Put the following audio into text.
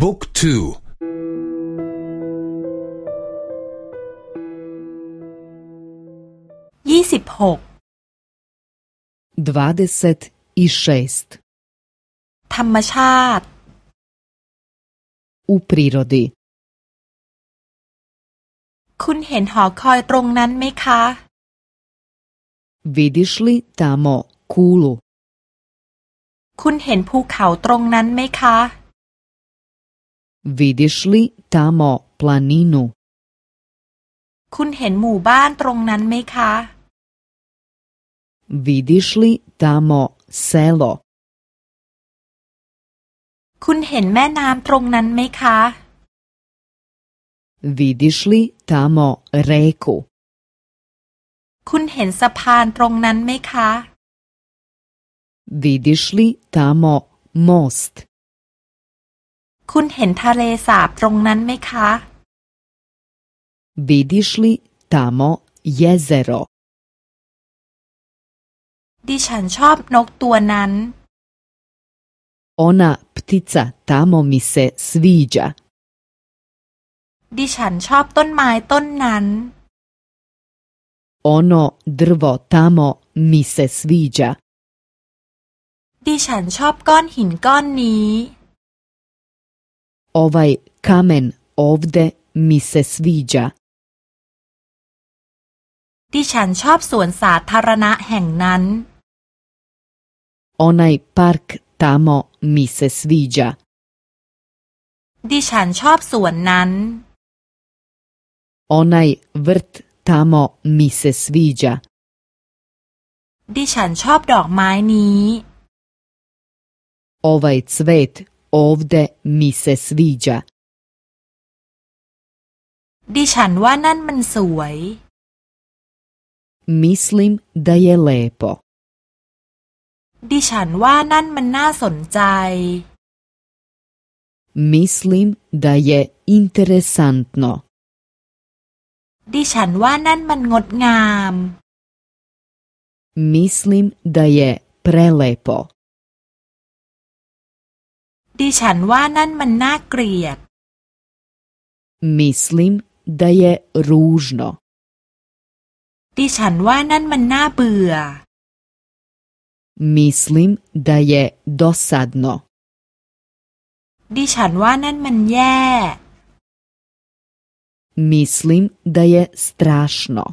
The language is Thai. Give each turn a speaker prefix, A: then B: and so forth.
A: บุ๊กทู
B: ยี่สิบหก
C: ดวาเดเซตอิเชสต์
B: ธรรมชาติ
C: u prirodi
B: คุณเห็นหอคอยตรงนั้นไหมคะ
C: Vidiš li tamo kulu?
B: คุณเห็นภูเขาตรงนั้นไหมคะ
C: Vidiš li tamo planinu?
B: คุณเห็นหมู่บ้านตรงนั้นไหมคะ
C: Vidiš li tamo selo?
B: คุณเห็นแม่น้ำตรงนั้นไหมคะ
C: Vidiš li tamo reku?
B: คุณเห็นสะพานตรงนั้นไหมคะ
C: Vidiš li tamo most?
B: คุณเห็นทะเลสาบตรงนั้นไหมคะ
C: Vidiš li tamo jezero?
B: ดิฉันชอบนกตัวนั้น
C: Ona ptica tamo mi se sviđa.
B: ดิฉันชอบต้นไม้ต้นนั้น
C: Ono drvo tamo mi se sviđa.
B: ดิฉันชอบก้อนหินก้อนนี้
C: Ovaj kamen ovde mi se sviđa.
B: ดิฉันชอบสวนสาธารณะแห่งนั้น
C: Onaj park tamo mi se sviđa.
B: ดิฉันชอบสวนนั้น
C: Onaj vrt tamo mi se sviđa.
B: ดิฉันชอบดอกไม้นี้
C: Ovaj cvet ovde mi se sviđa.
B: ดิฉันว่านั่นมันสวย
C: Mislim da je lepo.
B: ดิฉันว่านั่นมันน่าสนใจ
C: Mislim da je interesantno.
B: ดิฉันว่านั่นมันงดงาม
C: Mislim da je prelepo.
B: ดิฉันว่านั่นมันน่าเกลียด
C: Mislim da je ružno.
B: ดิฉันว่านั่นมันน่าเบื่อ
C: Mislim da je dosadno.
B: ดิฉันว่านั่นมันแย่
C: Mislim da je strašno.